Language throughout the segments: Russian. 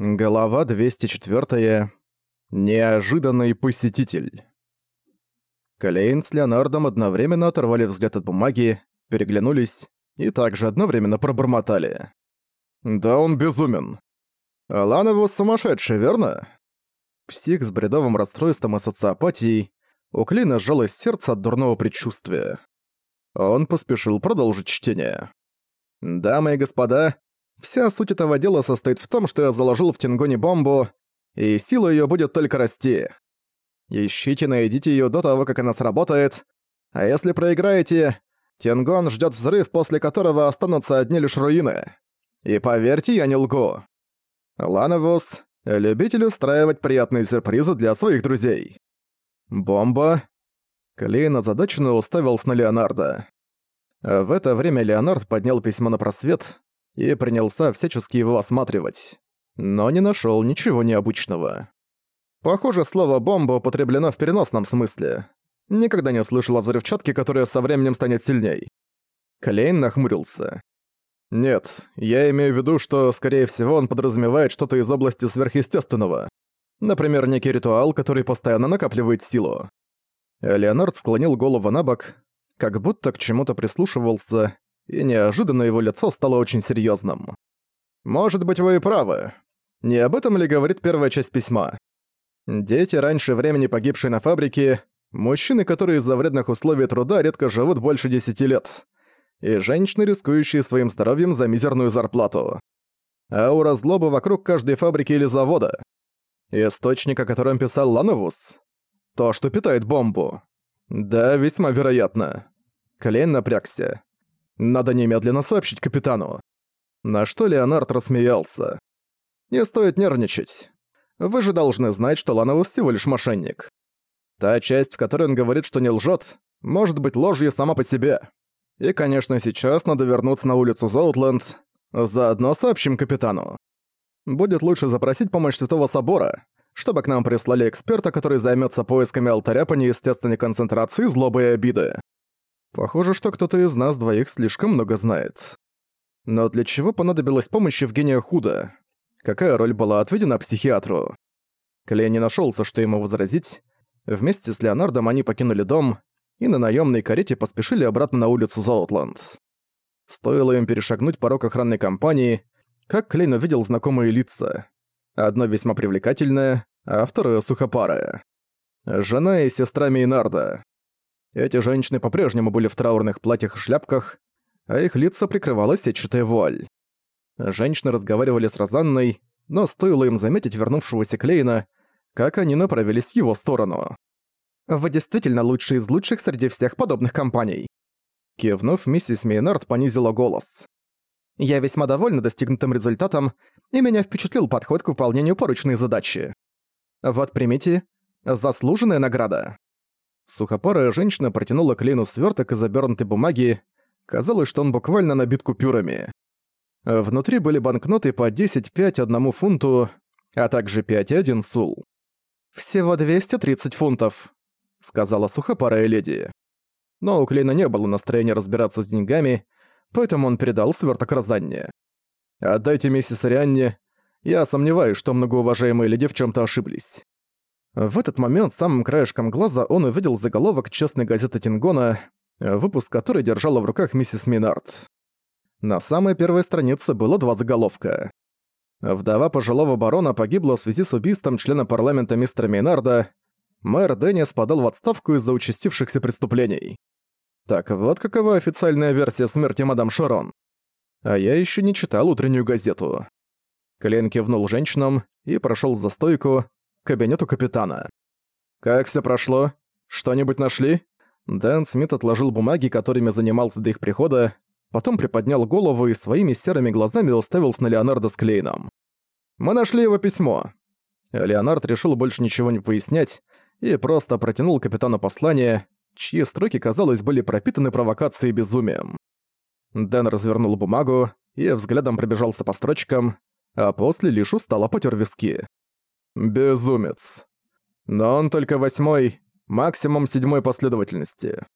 Глава 204. Неожиданный посетитель. Клейн с Леонардом одновременно оторвали взгляд от бумаги, переглянулись и также одновременно пробормотали. «Да он безумен. Ланову сумасшедший, верно?» Псих с бредовым расстройством и социопатией, у Клейна сжалось сердце от дурного предчувствия. Он поспешил продолжить чтение. «Дамы и господа, Вся суть этого дела состоит в том, что я заложил в Тингоне бомбу, и сила её будет только расти. Ищите, найдите её до того, как она сработает, а если проиграете, Тингон ждёт взрыв, после которого останутся одни лишь руины. И поверьте, я не лгу. Лановус — любитель устраивать приятные сюрпризы для своих друзей. Бомба. Клейн озадаченно уставился на Леонардо. В это время Леонард поднял письмо на просвет, и принялся всячески его осматривать. Но не нашёл ничего необычного. Похоже, слово «бомба» употреблено в переносном смысле. Никогда не слышал о взрывчатке, которая со временем станет сильней. Клейн нахмурился. Нет, я имею в виду, что, скорее всего, он подразумевает что-то из области сверхъестественного. Например, некий ритуал, который постоянно накапливает силу. Леонард склонил голову на бок, как будто к чему-то прислушивался, и неожиданно его лицо стало очень серьезным. «Может быть, вы и правы. Не об этом ли говорит первая часть письма? Дети, раньше времени погибшие на фабрике, мужчины, которые из-за вредных условий труда редко живут больше десяти лет, и женщины, рискующие своим здоровьем за мизерную зарплату. Аура злобы вокруг каждой фабрики или завода. Источник, о котором писал Лановус. То, что питает бомбу. Да, весьма вероятно. Клейн напрягся. Надо немедленно сообщить капитану. На что Леонард рассмеялся. Не стоит нервничать. Вы же должны знать, что Лановус всего лишь мошенник. Та часть, в которой он говорит, что не лжет, может быть ложью сама по себе. И, конечно, сейчас надо вернуться на улицу Зоутленд. Заодно сообщим капитану. Будет лучше запросить помощь Святого Собора, чтобы к нам прислали эксперта, который займется поисками алтаря по неестественной концентрации злобы и обиды. Похоже, что кто-то из нас двоих слишком много знает. Но для чего понадобилась помощь Евгения Худа? Какая роль была отведена психиатру? Клей не нашелся, что ему возразить. Вместе с Леонардом они покинули дом и на наемной карете поспешили обратно на улицу Золотланд. Стоило им перешагнуть порог охранной компании, как Клейн увидел знакомые лица. Одно весьма привлекательное, а второе сухопарое. Жена и сестра Мейнарда. Эти женщины по-прежнему были в траурных платьях и шляпках, а их лица прикрывала сетчатая вуаль. Женщины разговаривали с Розанной, но стоило им заметить вернувшегося Клейна, как они направились в его сторону. «Вы действительно лучший из лучших среди всех подобных компаний». Кивнув, миссис Мейнард понизила голос. «Я весьма довольна достигнутым результатом, и меня впечатлил подход к выполнению поручной задачи. Вот примите, заслуженная награда». Сухопарая женщина протянула Клейну сверток из обернутой бумаги. Казалось, что он буквально набит купюрами. Внутри были банкноты по 10-5 одному фунту, а также 5 и 1 сул. «Всего 230 фунтов», — сказала сухопарая леди. Но у Клейна не было настроения разбираться с деньгами, поэтому он передал сверток Розанне. «Отдайте миссис Рианне. Я сомневаюсь, что многоуважаемые леди в чем то ошиблись». В этот момент самым краешком глаза он увидел заголовок честной газеты Тингона, выпуск которой держала в руках миссис Минард. На самой первой странице было два заголовка. Вдова пожилого барона погибла в связи с убийством члена парламента мистера Минарда. Мэр Деннис подал в отставку из-за участившихся преступлений. Так вот какова официальная версия смерти мадам Шарон. А я еще не читал утреннюю газету. Клен кивнул женщинам и прошел за стойку, кабинету капитана. «Как все прошло? Что-нибудь нашли?» Дэн Смит отложил бумаги, которыми занимался до их прихода, потом приподнял голову и своими серыми глазами уставился на Леонардо с Клейном. «Мы нашли его письмо». Леонард решил больше ничего не пояснять и просто протянул капитану послание, чьи строки, казалось, были пропитаны провокацией и безумием. Дэн развернул бумагу и взглядом пробежался по строчкам, а после лишь устало потер виски. Безумец. Но он только восьмой, максимум седьмой последовательности.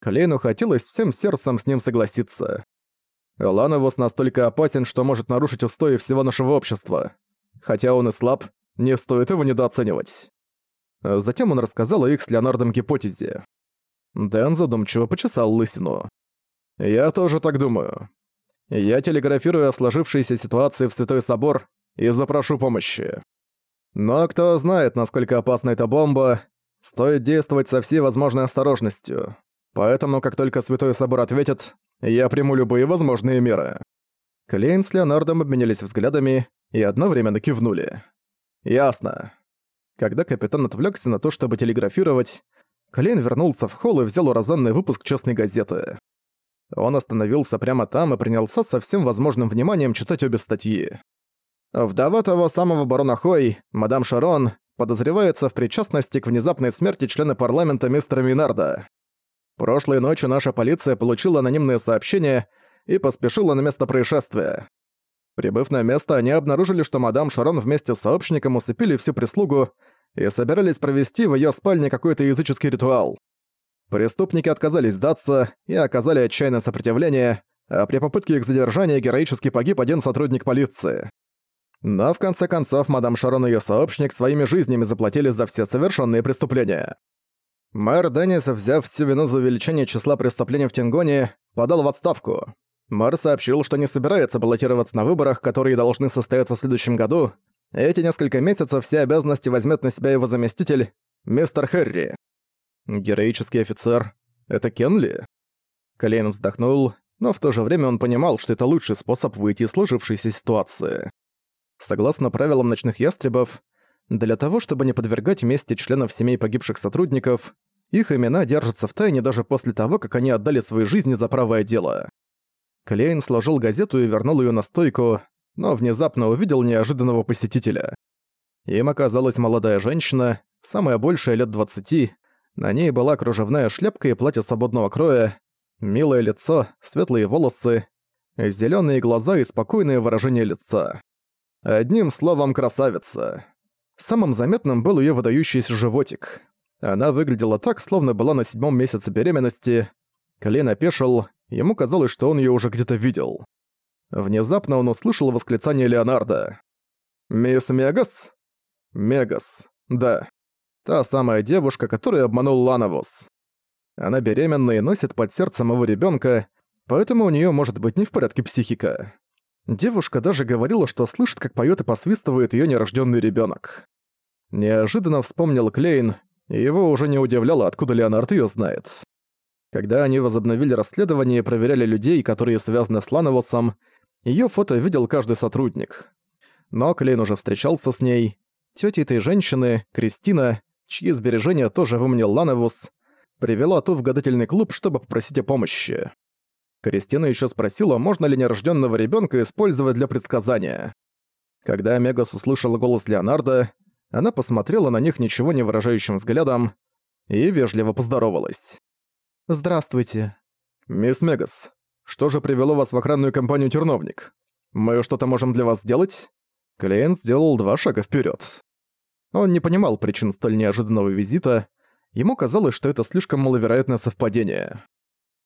Клейну хотелось всем сердцем с ним согласиться. Лановус настолько опасен, что может нарушить устои всего нашего общества. хотя он и слаб, не стоит его недооценивать. Затем он рассказал о их с Леонардом гипотезе. Дэн задумчиво почесал лысину. «Я тоже так думаю. Я телеграфирую о сложившейся ситуации в Святой Собор и запрошу помощи. Но кто знает, насколько опасна эта бомба, стоит действовать со всей возможной осторожностью. Поэтому, как только Святой Собор ответит, я приму любые возможные меры». Клейн с Леонардом обменялись взглядами и одновременно кивнули. «Ясно». Когда капитан отвлекся на то, чтобы телеграфировать, Клейн вернулся в холл и взял уразанный выпуск частной газеты. Он остановился прямо там и принялся со всем возможным вниманием читать обе статьи. Вдова того самого барона Хой, мадам Шарон, подозревается в причастности к внезапной смерти члена парламента мистера Минарда. Прошлой ночью наша полиция получила анонимное сообщение и поспешила на место происшествия. Прибыв на место, они обнаружили, что мадам Шарон вместе с сообщником усыпили всю прислугу и собирались провести в её спальне какой-то языческий ритуал. Преступники отказались сдаться и оказали отчаянное сопротивление, а при попытке их задержания героически погиб один сотрудник полиции. Но в конце концов мадам Шарон и её сообщник своими жизнями заплатили за все совершенные преступления. Мэр Деннис, взяв всю вину за увеличение числа преступлений в Тингоне, подал в отставку. Мэр сообщил, что не собирается баллотироваться на выборах, которые должны состояться в следующем году. Эти несколько месяцев все обязанности возьмет на себя его заместитель, мистер Хэрри. Героический офицер — это Кенли? Колейн вздохнул, но в то же время он понимал, что это лучший способ выйти из сложившейся ситуации. Согласно правилам ночных ястребов, для того, чтобы не подвергать мести членов семей погибших сотрудников, их имена держатся в тайне даже после того, как они отдали свои жизни за правое дело. Клейн сложил газету и вернул ее на стойку, но внезапно увидел неожиданного посетителя. Им оказалась молодая женщина, самая большая лет 20. На ней была кружевная шляпка и платье свободного кроя, милое лицо, светлые волосы, зеленые глаза и спокойное выражение лица. Одним словом, красавица. Самым заметным был ее выдающийся животик. Она выглядела так, словно была на седьмом месяце беременности. Клейн опешил, Ему казалось, что он её уже где-то видел. Внезапно он услышал восклицание Леонардо. «Мисс Мегас?» «Мегас, да. Та самая девушка, которая обманул Лановус. Она беременна и носит под сердцем его ребёнка, поэтому у неё может быть не в порядке психика. Девушка даже говорила, что слышит, как поёт и посвистывает её нерождённый ребёнок. Неожиданно вспомнил Клейн, и его уже не удивляло, откуда Леонард её знает. Когда они возобновили расследование и проверяли людей, которые связаны с Лановосом, её фото видел каждый сотрудник. Но Клейн уже встречался с ней. Тётя этой женщины, Кристина, чьи сбережения тоже выманил Лановус, привела ту в гадательный клуб, чтобы попросить о помощи. Кристина ещё спросила, можно ли нерождённого ребёнка использовать для предсказания. Когда Мегас услышала голос Леонардо, она посмотрела на них ничего не выражающим взглядом и вежливо поздоровалась. «Здравствуйте». «Мисс Мегас, что же привело вас в охранную компанию «Терновник»? Мы что-то можем для вас сделать?» Клиент сделал два шага вперед. Он не понимал причин столь неожиданного визита. Ему казалось, что это слишком маловероятное совпадение.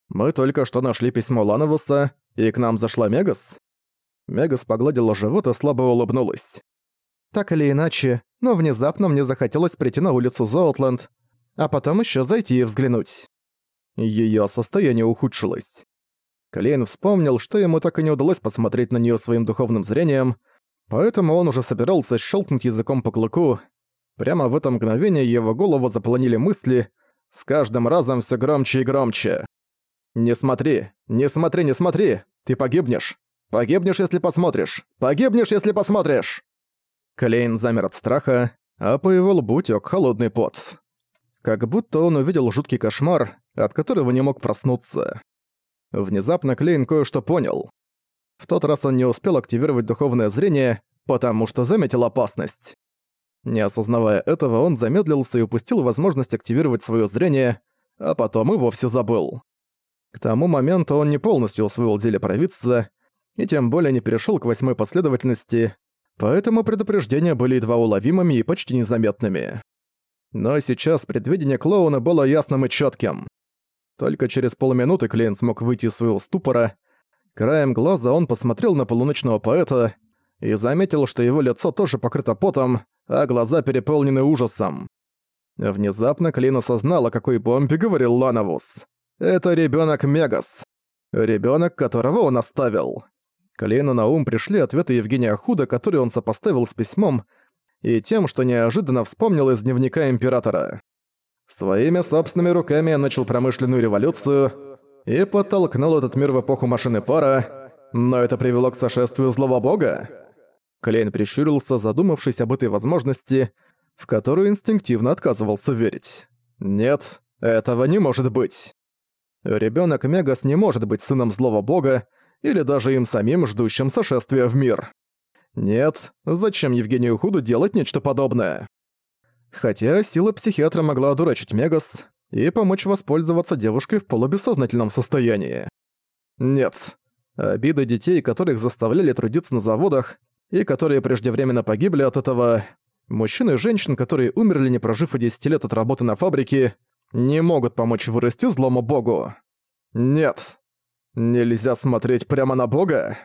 «Мы только что нашли письмо Лановуса, и к нам зашла Мегас?» Мегас погладила живот и слабо улыбнулась. «Так или иначе, но внезапно мне захотелось прийти на улицу Зоутленд, а потом еще зайти и взглянуть. Её состояние ухудшилось. Клейн вспомнил, что ему так и не удалось посмотреть на неё своим духовным зрением, поэтому он уже собирался щелкнуть языком по клыку. Прямо в это мгновение его голову заполонили мысли, с каждым разом всё громче и громче. «Не смотри, не смотри, не смотри! Ты погибнешь! Погибнешь, если посмотришь! Погибнешь, если посмотришь!» Клейн замер от страха, а по его лбу тёк холодный пот. Как будто он увидел жуткий кошмар, от которого не мог проснуться. Внезапно Клейн кое-что понял. В тот раз он не успел активировать духовное зрение, потому что заметил опасность. Не осознавая этого, он замедлился и упустил возможность активировать своё зрение, а потом и вовсе забыл. К тому моменту он не полностью усвоил зелье провидца, и тем более не перешёл к восьмой последовательности, поэтому предупреждения были едва уловимыми и почти незаметными. Но сейчас предвидение клоуна было ясным и чётким. Только через полминуты клиент смог выйти из своего ступора. Краем глаза он посмотрел на полуночного поэта. и заметил, что его лицо тоже покрыто потом, а глаза переполнены ужасом. Внезапно Клин осознал, о какой бомбе говорил Лановус. Это ребенок Мегас. ребенок, которого он оставил. Клейну на ум пришли ответы Евгения Худа, которые он сопоставил с письмом, и тем, что неожиданно вспомнил из дневника Императора. Своими собственными руками я начал промышленную революцию и подтолкнул этот мир в эпоху машины пара, но это привело к сошествию злого бога. Клейн прищурился, задумавшись об этой возможности, в которую инстинктивно отказывался верить. Нет, этого не может быть. Ребенок Мегас не может быть сыном злого бога или даже им самим, ждущим сошествия в мир. Нет, зачем Евгению Худу делать нечто подобное? Хотя сила психиатра могла одурачить Мегас и помочь воспользоваться девушкой в полубессознательном состоянии. Нет, обиды детей, которых заставляли трудиться на заводах, и которые преждевременно погибли от этого, Мужчин и женщин, которые умерли, не прожив и 10 лет от работы на фабрике, не могут помочь вырасти злому богу. Нет. Нельзя смотреть прямо на бога.